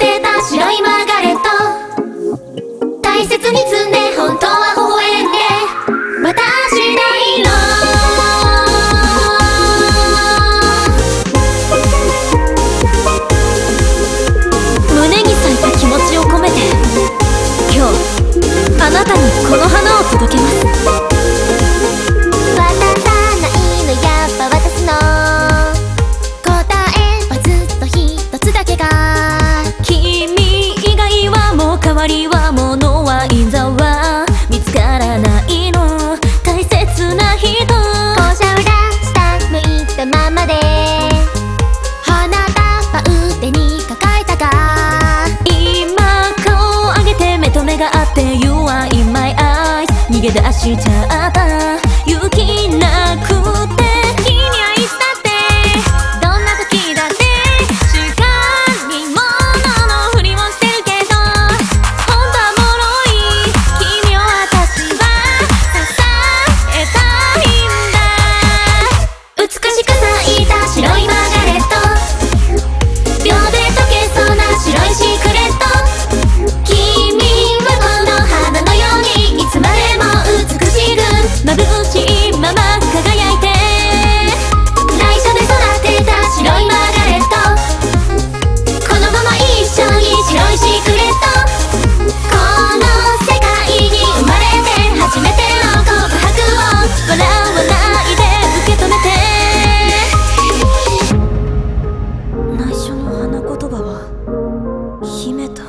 白てた白いままで花束腕に抱えたが今顔を上げて目と目が合って You are in my eyes 逃げ出しちゃった。勇気姫と